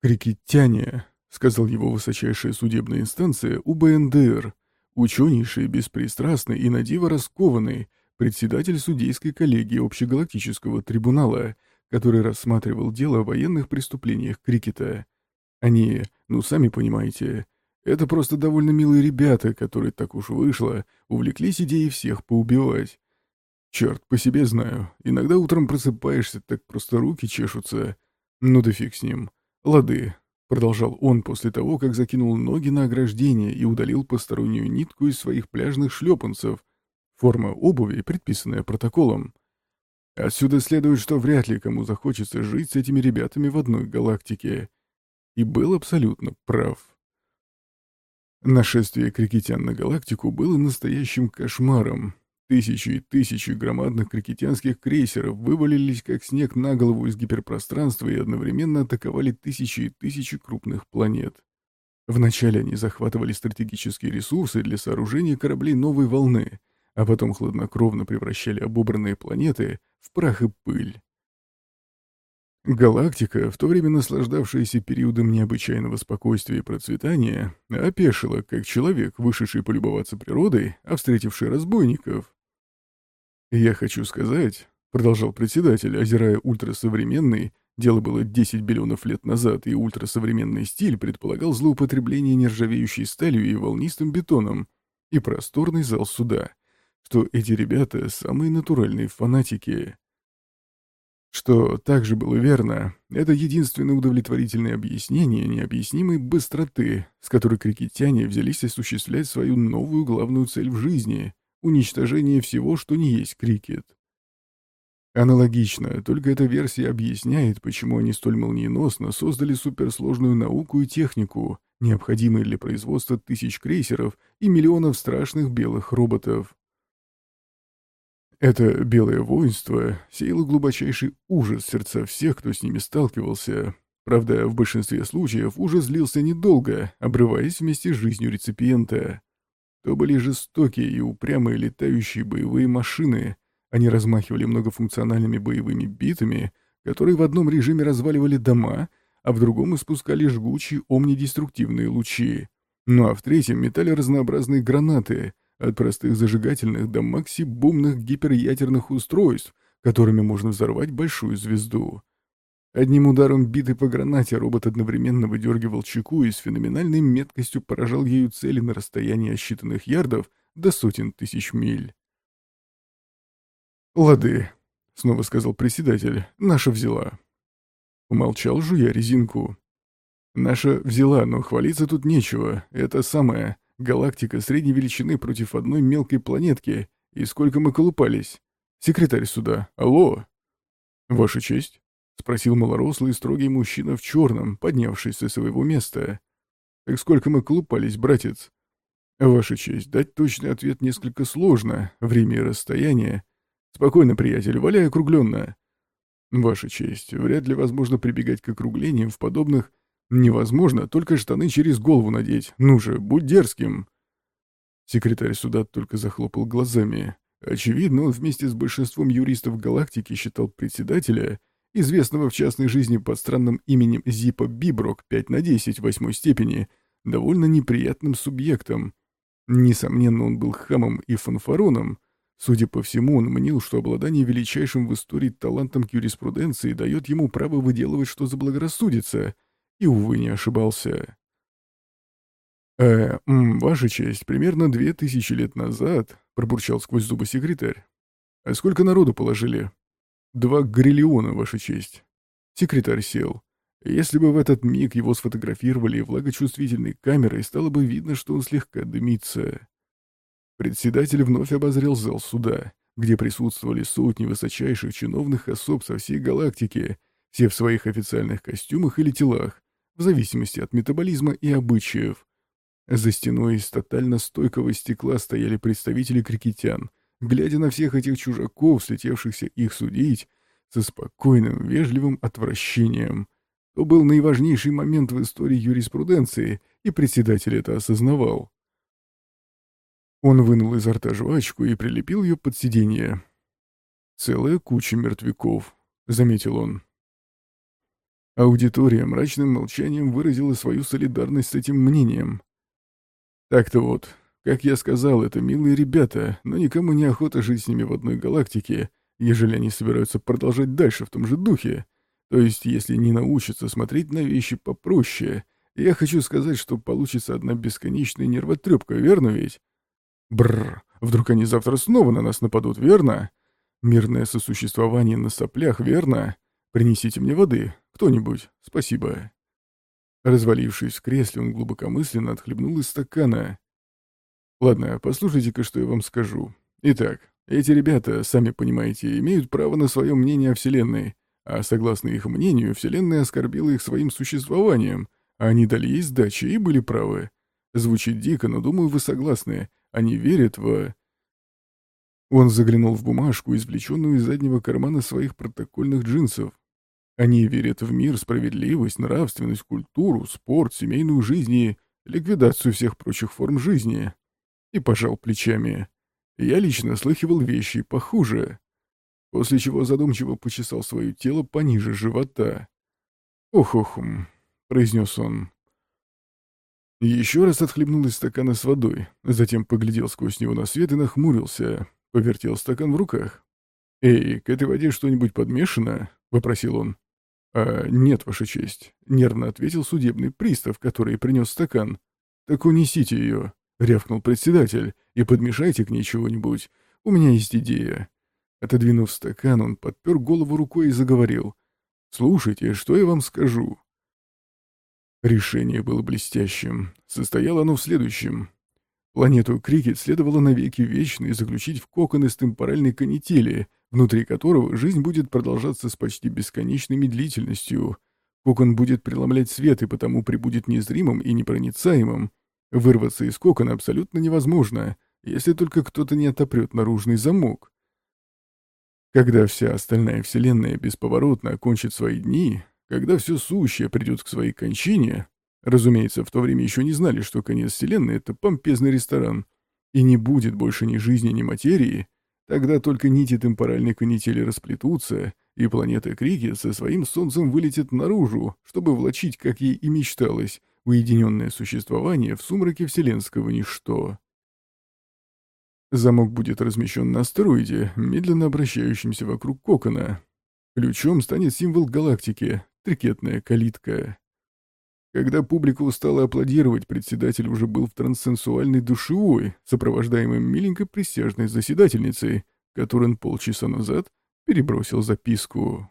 «Крикетяне», — сказал его высочайшая судебная инстанция УБНДР, ученейший, беспристрастный и надиво раскованный, председатель судейской коллегии Общегалактического трибунала, который рассматривал дело о военных преступлениях крикета. Они, ну сами понимаете, это просто довольно милые ребята, которые, так уж вышло, увлеклись идеей всех поубивать. Черт, по себе знаю, иногда утром просыпаешься, так просто руки чешутся. Ну да фиг с ним. Лады, продолжал он после того, как закинул ноги на ограждение и удалил постороннюю нитку из своих пляжных шлепанцев. Форма обуви, предписанная протоколом. Отсюда следует, что вряд ли кому захочется жить с этими ребятами в одной галактике. И был абсолютно прав. Нашествие крикетян на галактику было настоящим кошмаром. Тысячи и тысячи громадных крикетянских крейсеров вывалились как снег на голову из гиперпространства и одновременно атаковали тысячи и тысячи крупных планет. Вначале они захватывали стратегические ресурсы для сооружения кораблей новой волны, а потом хладнокровно превращали обобранные планеты в прах и пыль. Галактика, в то время наслаждавшаяся периодом необычайного спокойствия и процветания, опешила, как человек, вышедший полюбоваться природой, а встретивший разбойников. «Я хочу сказать», — продолжал председатель, озирая ультрасовременный, дело было 10 биллионов лет назад, и ультрасовременный стиль предполагал злоупотребление нержавеющей сталью и волнистым бетоном, и просторный зал суда, что эти ребята — самые натуральные фанатики. Что также было верно, это единственное удовлетворительное объяснение необъяснимой быстроты, с которой крикетяне взялись осуществлять свою новую главную цель в жизни — уничтожение всего, что не есть крикет. Аналогично, только эта версия объясняет, почему они столь молниеносно создали суперсложную науку и технику, необходимые для производства тысяч крейсеров и миллионов страшных белых роботов. Это белое воинство сеяло глубочайший ужас в сердца всех, кто с ними сталкивался. Правда, в большинстве случаев ужас длился недолго, обрываясь вместе с жизнью реципиента. То были жестокие и упрямые летающие боевые машины. Они размахивали многофункциональными боевыми битами, которые в одном режиме разваливали дома, а в другом испускали жгучие омнидеструктивные лучи. Ну а в третьем метали разнообразные гранаты — от простых зажигательных до максибумных гиперядерных устройств, которыми можно взорвать большую звезду. Одним ударом биты по гранате робот одновременно выдергивал чеку и с феноменальной меткостью поражал ею цели на расстоянии считанных ярдов до сотен тысяч миль. «Лады», — снова сказал председатель, — «наша взяла». Умолчал, жуя резинку. «Наша взяла, но хвалиться тут нечего. Это самое Галактика средней величины против одной мелкой планетки. И сколько мы колупались? Секретарь суда. Алло. Ваша честь? Спросил малорослый строгий мужчина в черном, поднявшись со своего места. Так сколько мы колупались, братец? Ваша честь, дать точный ответ несколько сложно. Время и расстояние. Спокойно, приятель, валяй округленно. Ваша честь, вряд ли возможно прибегать к округлениям в подобных Невозможно только штаны через голову надеть. Ну же, будь дерзким. Секретарь суда только захлопал глазами. Очевидно, он вместе с большинством юристов галактики считал председателя, известного в частной жизни под странным именем Зипа Биброк 5 на 10 восьмой степени, довольно неприятным субъектом. Несомненно, он был хамом и фанфароном. Судя по всему, он мнил, что обладание величайшим в истории талантом к юриспруденции дает ему право выделывать, что заблагорассудится — и, увы, не ошибался. «Э, м, ваша честь, примерно две тысячи лет назад», — пробурчал сквозь зубы секретарь. «А сколько народу положили?» «Два гриллиона, ваша честь». Секретарь сел. Если бы в этот миг его сфотографировали влагочувствительной камерой, стало бы видно, что он слегка дымится. Председатель вновь обозрел зал суда, где присутствовали сотни высочайших чиновных особ со всей галактики, все в своих официальных костюмах или телах, в зависимости от метаболизма и обычаев. За стеной из тотально стойкого стекла стояли представители крикетян, глядя на всех этих чужаков, слетевшихся их судить, со спокойным, вежливым отвращением. То был наиважнейший момент в истории юриспруденции, и председатель это осознавал. Он вынул изо рта жвачку и прилепил ее под сиденье. «Целая куча мертвяков», — заметил он. Аудитория мрачным молчанием выразила свою солидарность с этим мнением. Так-то вот, как я сказал, это милые ребята, но никому не охота жить с ними в одной галактике, ежели они собираются продолжать дальше в том же духе. То есть, если не научатся смотреть на вещи попроще. Я хочу сказать, что получится одна бесконечная нервотрепка, верно ведь? Бррр, вдруг они завтра снова на нас нападут, верно? Мирное сосуществование на соплях, верно? Принесите мне воды, кто-нибудь, спасибо. Развалившись в кресле, он глубокомысленно отхлебнул из стакана. Ладно, послушайте-ка, что я вам скажу. Итак, эти ребята, сами понимаете, имеют право на свое мнение о Вселенной, а согласно их мнению, Вселенная оскорбила их своим существованием, а они дали ей сдачи и были правы. Звучит дико, но думаю, вы согласны. Они верят в... Он заглянул в бумажку, извлеченную из заднего кармана своих протокольных джинсов. Они верят в мир, справедливость, нравственность, культуру, спорт, семейную жизнь и ликвидацию всех прочих форм жизни. И пожал плечами. Я лично слыхивал вещи похуже. После чего задумчиво почесал свое тело пониже живота. «Ох-ох-м», — произнес он. Еще раз отхлебнул из стакана с водой, затем поглядел сквозь него на свет и нахмурился, повертел стакан в руках. «Эй, к этой воде что-нибудь подмешано?» — вопросил он. «А, нет, Ваша честь», — нервно ответил судебный пристав, который принес стакан. «Так унесите ее», — рявкнул председатель, — «и подмешайте к ней чего-нибудь. У меня есть идея». Отодвинув стакан, он подпер голову рукой и заговорил. «Слушайте, что я вам скажу?» Решение было блестящим. Состояло оно в следующем. Планету Крикет следовало навеки вечные заключить в кокон из темпоральной канители, внутри которого жизнь будет продолжаться с почти бесконечной медлительностью. Кокон будет преломлять свет и потому прибудет незримым и непроницаемым. Вырваться из кокона абсолютно невозможно, если только кто-то не отопрет наружный замок. Когда вся остальная Вселенная бесповоротно окончит свои дни, когда все сущее придет к своей кончине, разумеется, в то время еще не знали, что конец Вселенной — это помпезный ресторан, и не будет больше ни жизни, ни материи, тогда только нити темпоральной канители расплетутся, и планета Крики со своим солнцем вылетит наружу, чтобы влачить, как ей и мечталось, уединенное существование в сумраке вселенского ничто. Замок будет размещен на астероиде, медленно обращающемся вокруг кокона. Ключом станет символ галактики, трикетная калитка. Когда публика устала аплодировать, председатель уже был в транссенсуальной душевой, сопровождаемым миленькой присяжной заседательницей, которой он полчаса назад перебросил записку.